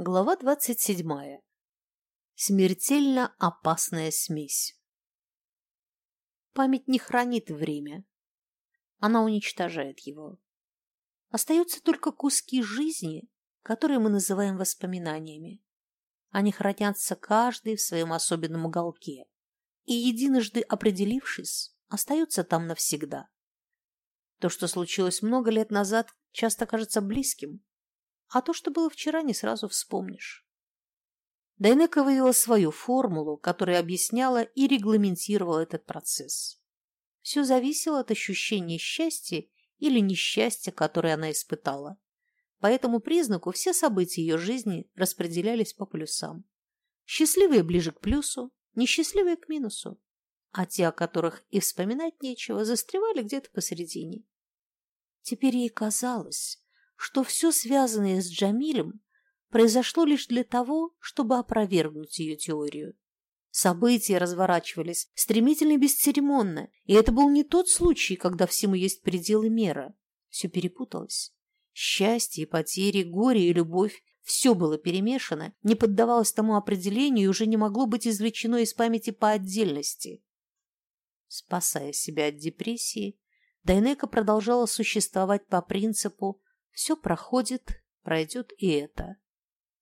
Глава двадцать седьмая. Смертельно опасная смесь. Память не хранит время. Она уничтожает его. Остаются только куски жизни, которые мы называем воспоминаниями. Они хранятся каждый в своем особенном уголке и, единожды определившись, остаются там навсегда. То, что случилось много лет назад, часто кажется близким, а то, что было вчера, не сразу вспомнишь. Дайнека вывела свою формулу, которая объясняла и регламентировала этот процесс. Все зависело от ощущения счастья или несчастья, которое она испытала. По этому признаку все события ее жизни распределялись по плюсам. Счастливые ближе к плюсу, несчастливые к минусу, а те, о которых и вспоминать нечего, застревали где-то посередине. Теперь ей казалось, что все связанное с Джамилем произошло лишь для того, чтобы опровергнуть ее теорию. События разворачивались стремительно и бесцеремонно, и это был не тот случай, когда всему есть пределы мера. Все перепуталось. Счастье, потери, горе и любовь – все было перемешано, не поддавалось тому определению и уже не могло быть извлечено из памяти по отдельности. Спасая себя от депрессии, Дайнека продолжала существовать по принципу все проходит, пройдет и это.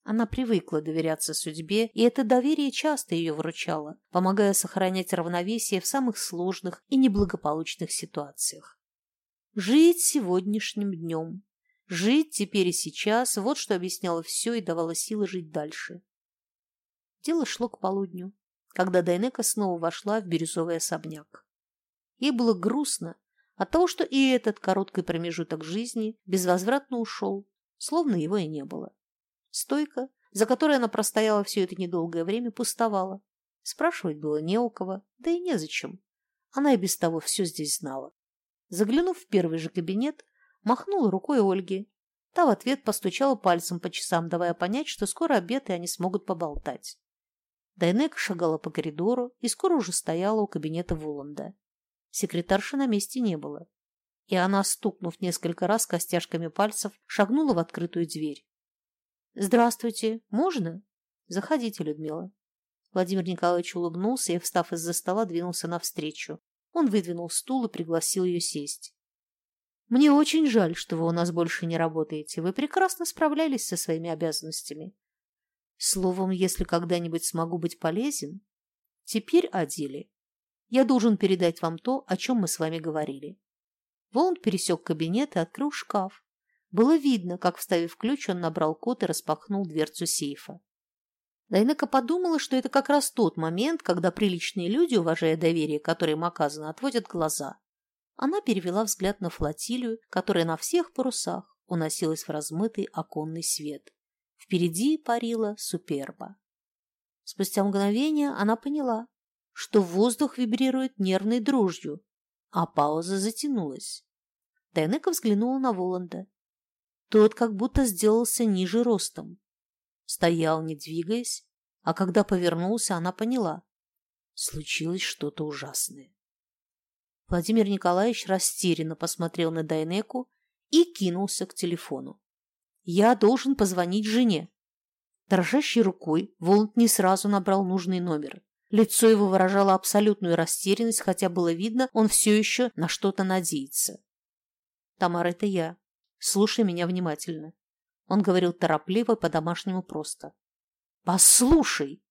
Она привыкла доверяться судьбе, и это доверие часто ее выручало, помогая сохранять равновесие в самых сложных и неблагополучных ситуациях. Жить сегодняшним днем. Жить теперь и сейчас – вот что объясняло все и давало силы жить дальше. Дело шло к полудню, когда Дайнека снова вошла в бирюзовый особняк. Ей было грустно, от того, что и этот короткий промежуток жизни безвозвратно ушел, словно его и не было. Стойка, за которой она простояла все это недолгое время, пустовала. Спрашивать было не у кого, да и незачем. Она и без того все здесь знала. Заглянув в первый же кабинет, махнула рукой Ольге. Та в ответ постучала пальцем по часам, давая понять, что скоро обед, и они смогут поболтать. Дайнека шагала по коридору и скоро уже стояла у кабинета Воланда. Секретарши на месте не было. И она, стукнув несколько раз костяшками пальцев, шагнула в открытую дверь. «Здравствуйте. Можно?» «Заходите, Людмила». Владимир Николаевич улыбнулся и, встав из-за стола, двинулся навстречу. Он выдвинул стул и пригласил ее сесть. «Мне очень жаль, что вы у нас больше не работаете. Вы прекрасно справлялись со своими обязанностями. Словом, если когда-нибудь смогу быть полезен, теперь о деле. Я должен передать вам то, о чем мы с вами говорили. Воланд пересек кабинет и открыл шкаф. Было видно, как, вставив ключ, он набрал код и распахнул дверцу сейфа. Дайнека подумала, что это как раз тот момент, когда приличные люди, уважая доверие, которое им оказано, отводят глаза. Она перевела взгляд на флотилию, которая на всех парусах уносилась в размытый оконный свет. Впереди парила суперба. Спустя мгновение она поняла, что воздух вибрирует нервной дрожью, а пауза затянулась. Тайнека взглянула на Воланда. Тот как будто сделался ниже ростом. Стоял, не двигаясь, а когда повернулся, она поняла. Случилось что-то ужасное. Владимир Николаевич растерянно посмотрел на Дайнеку и кинулся к телефону. «Я должен позвонить жене». Дрожащей рукой Воланд не сразу набрал нужный номер. Лицо его выражало абсолютную растерянность, хотя было видно, он все еще на что-то надеется. «Тамара, это я. Слушай меня внимательно». Он говорил торопливо, по-домашнему просто. «Послушай!»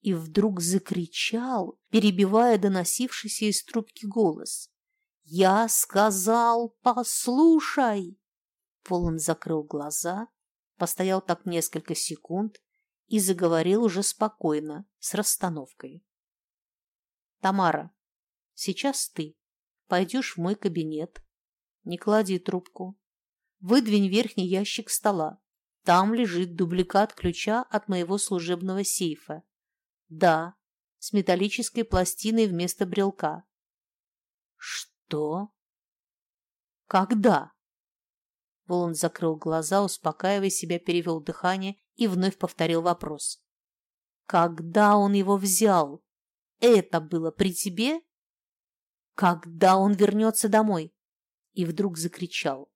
И вдруг закричал, перебивая доносившийся из трубки голос. «Я сказал, послушай!» Полон закрыл глаза, постоял так несколько секунд, и заговорил уже спокойно, с расстановкой. «Тамара, сейчас ты пойдешь в мой кабинет, не клади трубку, выдвинь верхний ящик стола, там лежит дубликат ключа от моего служебного сейфа. Да, с металлической пластиной вместо брелка. Что? Когда? Волан закрыл глаза, успокаивая себя, перевел дыхание и вновь повторил вопрос. «Когда он его взял? Это было при тебе?» «Когда он вернется домой?» И вдруг закричал.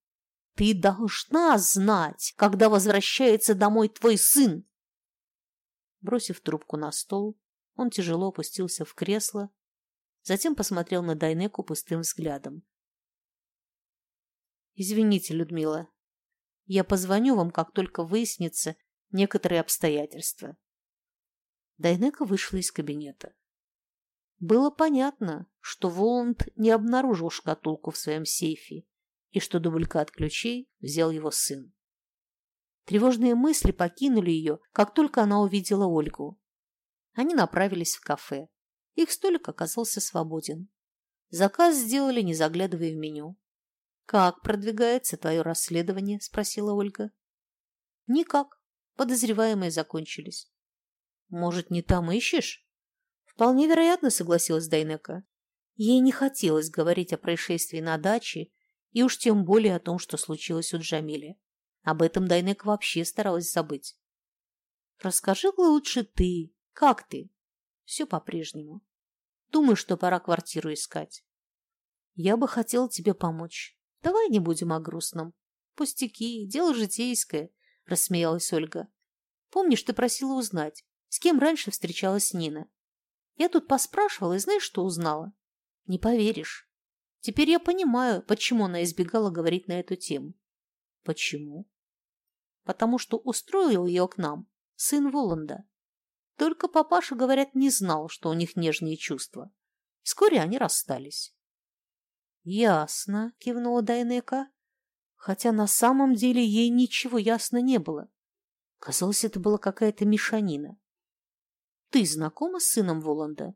Ты должна знать, когда возвращается домой твой сын. Бросив трубку на стол, он тяжело опустился в кресло, затем посмотрел на Дайнеку пустым взглядом. «Извините, Людмила, я позвоню вам, как только выяснится некоторые обстоятельства». Дайнека вышла из кабинета. Было понятно, что Воланд не обнаружил шкатулку в своем сейфе и что дубликат ключей взял его сын. Тревожные мысли покинули ее, как только она увидела Ольгу. Они направились в кафе. Их столик оказался свободен. Заказ сделали, не заглядывая в меню. «Как продвигается твое расследование?» – спросила Ольга. «Никак. Подозреваемые закончились». «Может, не там ищешь?» «Вполне вероятно», – согласилась Дайнека. Ей не хотелось говорить о происшествии на даче и уж тем более о том, что случилось у Джамиля. Об этом Дайнек вообще старалась забыть. «Расскажи лучше ты. Как ты?» «Все по-прежнему. Думаю, что пора квартиру искать. Я бы хотела тебе помочь. Давай не будем о грустном. Пустяки, дело житейское», – рассмеялась Ольга. «Помнишь, ты просила узнать, с кем раньше встречалась Нина? Я тут поспрашивала и знаешь, что узнала? Не поверишь. Теперь я понимаю, почему она избегала говорить на эту тему. Почему? потому что устроил ее к нам сын Воланда. Только папаша, говорят, не знал, что у них нежные чувства. Вскоре они расстались. «Ясно», — кивнула Дайнека, хотя на самом деле ей ничего ясно не было. Казалось, это была какая-то мешанина. «Ты знакома с сыном Воланда?»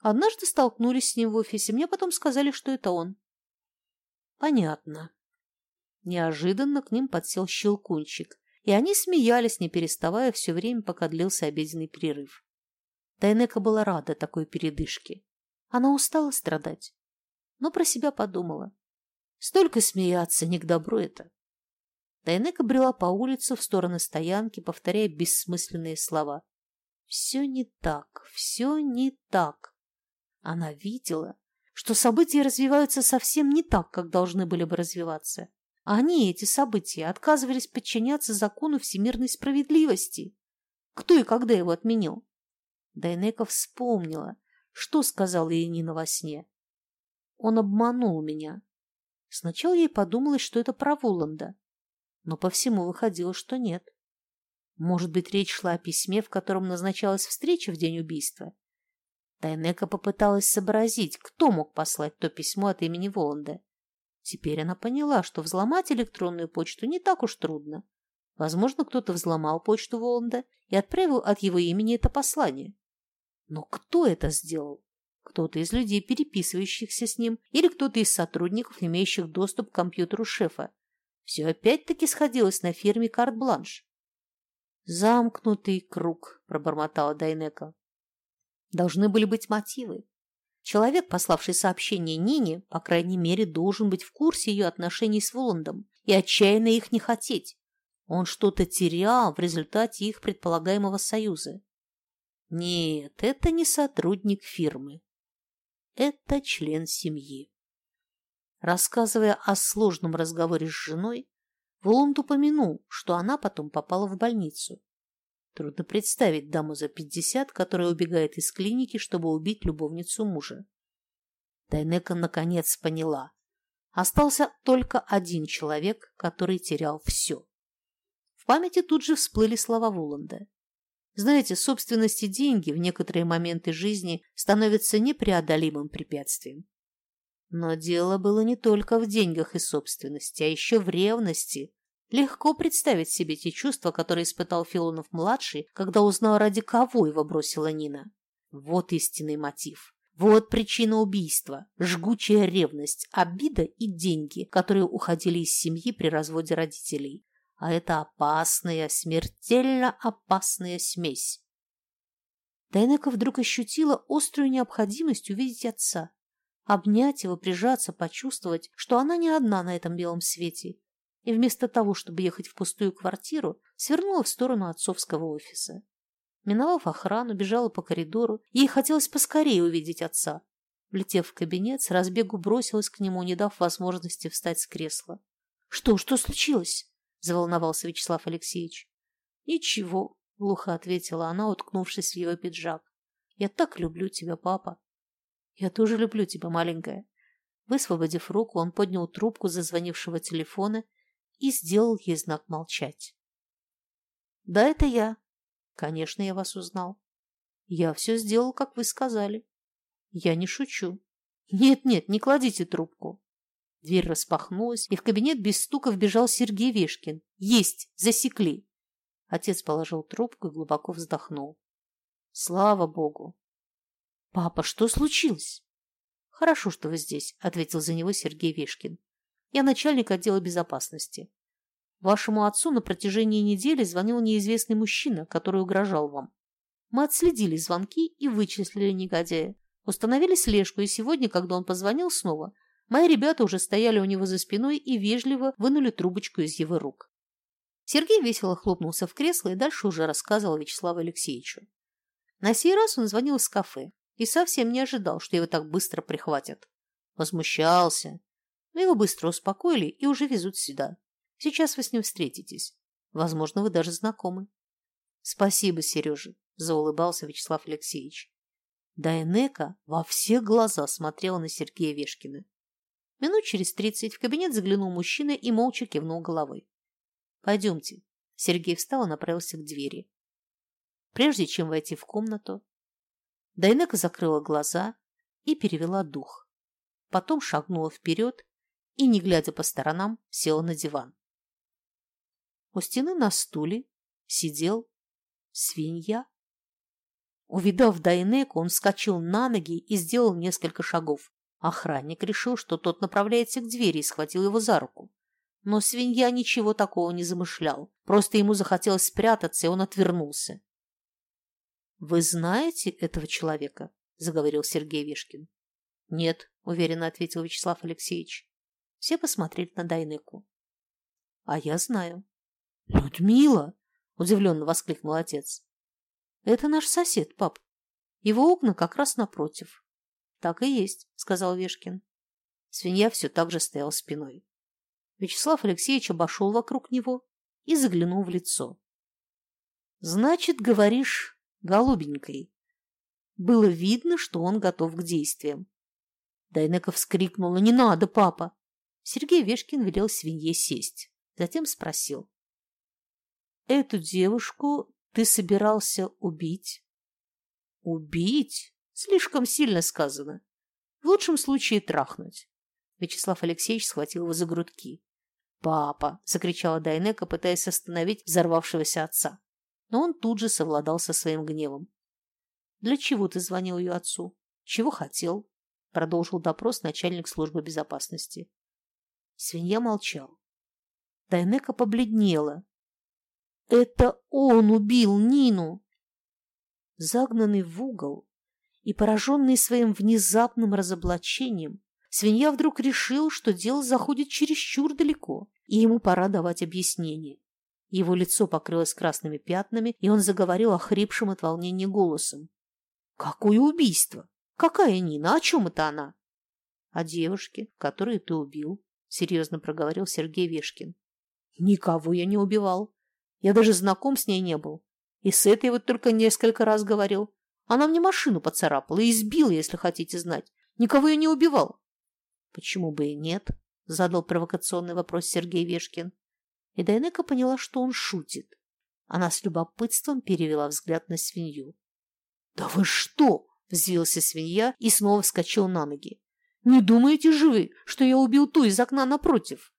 Однажды столкнулись с ним в офисе, мне потом сказали, что это он. «Понятно», Неожиданно к ним подсел щелкунчик, и они смеялись, не переставая все время, пока длился обеденный перерыв. Тайнека была рада такой передышке. Она устала страдать, но про себя подумала. Столько смеяться, не к добру это. Тайнека брела по улице в сторону стоянки, повторяя бессмысленные слова. Все не так, все не так. Она видела, что события развиваются совсем не так, как должны были бы развиваться. Они, эти события, отказывались подчиняться закону всемирной справедливости. Кто и когда его отменил? Дайнека вспомнила, что сказала ей Нина во сне. Он обманул меня. Сначала ей подумалось, что это про Воланда, но по всему выходило, что нет. Может быть, речь шла о письме, в котором назначалась встреча в день убийства? Дайнека попыталась сообразить, кто мог послать то письмо от имени Воланда. Теперь она поняла, что взломать электронную почту не так уж трудно. Возможно, кто-то взломал почту Воланда и отправил от его имени это послание. Но кто это сделал? Кто-то из людей, переписывающихся с ним, или кто-то из сотрудников, имеющих доступ к компьютеру шефа. Все опять-таки сходилось на фирме «Карт-Бланш». «Замкнутый круг», – пробормотала Дайнека. «Должны были быть мотивы. Человек, пославший сообщение Нине, по крайней мере, должен быть в курсе ее отношений с Воландом и отчаянно их не хотеть. Он что-то терял в результате их предполагаемого союза. Нет, это не сотрудник фирмы. Это член семьи. Рассказывая о сложном разговоре с женой, Воланд упомянул, что она потом попала в больницу. Трудно представить даму за пятьдесят, которая убегает из клиники, чтобы убить любовницу мужа. Дайнека наконец поняла. Остался только один человек, который терял все. В памяти тут же всплыли слова Воланда. Знаете, собственность и деньги в некоторые моменты жизни становятся непреодолимым препятствием. Но дело было не только в деньгах и собственности, а еще в ревности, Легко представить себе те чувства, которые испытал Филонов-младший, когда узнал, ради кого его бросила Нина. Вот истинный мотив. Вот причина убийства. Жгучая ревность, обида и деньги, которые уходили из семьи при разводе родителей. А это опасная, смертельно опасная смесь. Дайнека вдруг ощутила острую необходимость увидеть отца. Обнять его, прижаться, почувствовать, что она не одна на этом белом свете, и вместо того, чтобы ехать в пустую квартиру, свернула в сторону отцовского офиса. Миновав охрану, бежала по коридору, ей хотелось поскорее увидеть отца. Влетев в кабинет, с разбегу бросилась к нему, не дав возможности встать с кресла. Что, что случилось? Заволновался Вячеслав Алексеевич. Ничего, глухо ответила она, уткнувшись в его пиджак. Я так люблю тебя, папа. Я тоже люблю тебя, маленькая. Высвободив руку, он поднял трубку зазвонившего телефона и сделал ей знак молчать. Да, это я. Конечно, я вас узнал. Я все сделал, как вы сказали. Я не шучу. Нет-нет, не кладите трубку. Дверь распахнулась, и в кабинет без стука вбежал Сергей Вешкин. Есть! Засекли! Отец положил трубку и глубоко вздохнул. Слава богу! Папа, что случилось? Хорошо, что вы здесь, ответил за него Сергей Вешкин. Я начальник отдела безопасности. Вашему отцу на протяжении недели звонил неизвестный мужчина, который угрожал вам. Мы отследили звонки и вычислили негодяя. Установили слежку, и сегодня, когда он позвонил снова, Мои ребята уже стояли у него за спиной и вежливо вынули трубочку из его рук. Сергей весело хлопнулся в кресло и дальше уже рассказывал Вячеславу Алексеевичу. На сей раз он звонил из кафе и совсем не ожидал, что его так быстро прихватят. Возмущался. Но его быстро успокоили и уже везут сюда. Сейчас вы с ним встретитесь. Возможно, вы даже знакомы. Спасибо, Сережа, заулыбался Вячеслав Алексеевич. Дайнека во все глаза смотрела на Сергея Вешкина. Минут через тридцать в кабинет заглянул мужчина и молча кивнул головой. «Пойдемте». Сергей встал и направился к двери. Прежде чем войти в комнату, Дайнека закрыла глаза и перевела дух. Потом шагнула вперед и, не глядя по сторонам, села на диван. У стены на стуле сидел свинья. Увидав Дайнеку, он вскочил на ноги и сделал несколько шагов. Охранник решил, что тот направляется к двери и схватил его за руку. Но свинья ничего такого не замышлял. Просто ему захотелось спрятаться, и он отвернулся. «Вы знаете этого человека?» – заговорил Сергей Вишкин. «Нет», – уверенно ответил Вячеслав Алексеевич. Все посмотрели на Дайнеку. «А я знаю». «Людмила!» – удивленно воскликнул отец. «Это наш сосед, пап. Его окна как раз напротив. Так и есть, сказал Вешкин. Свинья все так же стоял спиной. Вячеслав Алексеевич обошел вокруг него и заглянул в лицо. Значит, говоришь, голубенькой. Было видно, что он готов к действиям. Дайнека вскрикнула. «Не надо, папа!» Сергей Вешкин велел свинье сесть. Затем спросил. «Эту девушку ты собирался убить?» «Убить?» Слишком сильно сказано. В лучшем случае трахнуть. Вячеслав Алексеевич схватил его за грудки. «Папа!» – закричала Дайнека, пытаясь остановить взорвавшегося отца. Но он тут же совладал со своим гневом. «Для чего ты звонил ее отцу? Чего хотел?» – продолжил допрос начальник службы безопасности. Свинья молчал. Дайнека побледнела. «Это он убил Нину!» Загнанный в угол, и, пораженный своим внезапным разоблачением, свинья вдруг решил, что дело заходит чересчур далеко, и ему пора давать объяснение. Его лицо покрылось красными пятнами, и он заговорил охрипшим от волнения голосом. «Какое убийство? Какая Нина? О чем это она?» «О девушке, которую ты убил», — серьезно проговорил Сергей Вешкин. «Никого я не убивал. Я даже знаком с ней не был. И с этой вот только несколько раз говорил. Она мне машину поцарапала и избила, если хотите знать. Никого я не убивал. Почему бы и нет? Задал провокационный вопрос Сергей Вешкин. И Дайнека поняла, что он шутит. Она с любопытством перевела взгляд на свинью. «Да вы что?» – взвился свинья и снова вскочил на ноги. «Не думаете же вы, что я убил ту из окна напротив?»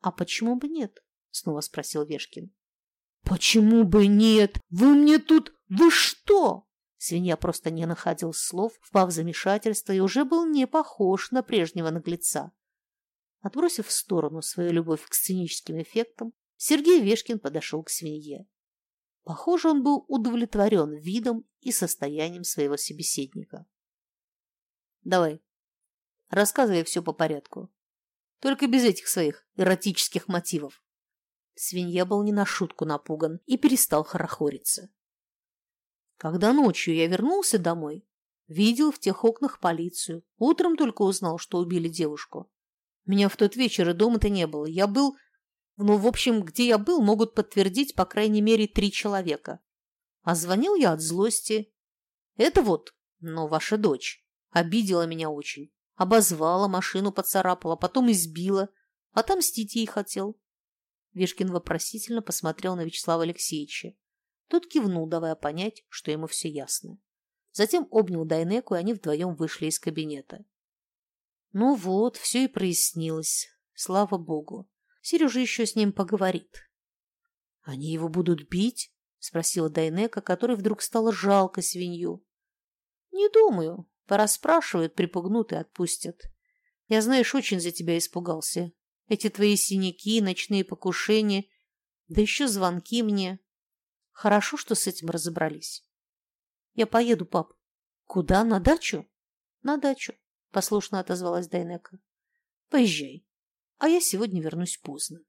«А почему бы нет?» – снова спросил Вешкин. «Почему бы нет? Вы мне тут... Вы что?» Свинья просто не находил слов, впав в замешательство и уже был не похож на прежнего наглеца. Отбросив в сторону свою любовь к сценическим эффектам, Сергей Вешкин подошел к свинье. Похоже, он был удовлетворен видом и состоянием своего собеседника. «Давай, рассказывай все по порядку. Только без этих своих эротических мотивов». Свинья был не на шутку напуган и перестал хорохориться. Когда ночью я вернулся домой, видел в тех окнах полицию. Утром только узнал, что убили девушку. Меня в тот вечер и дома-то не было. Я был... Ну, в общем, где я был, могут подтвердить по крайней мере три человека. А звонил я от злости. Это вот, но ваша дочь, обидела меня очень. Обозвала, машину поцарапала, потом избила. Отомстить ей хотел. Вешкин вопросительно посмотрел на Вячеслава Алексеевича. Тот кивнул, давая понять, что ему все ясно. Затем обнял Дайнеку, и они вдвоем вышли из кабинета. Ну вот, все и прояснилось. Слава богу. Сережа еще с ним поговорит. Они его будут бить? Спросила Дайнека, которой вдруг стало жалко свинью. Не думаю. Порасспрашивают, припугнут и отпустят. Я, знаешь, очень за тебя испугался. Эти твои синяки, ночные покушения, да еще звонки мне. Хорошо, что с этим разобрались. Я поеду, пап. Куда? На дачу? На дачу, послушно отозвалась Дайнека. Поезжай. А я сегодня вернусь поздно.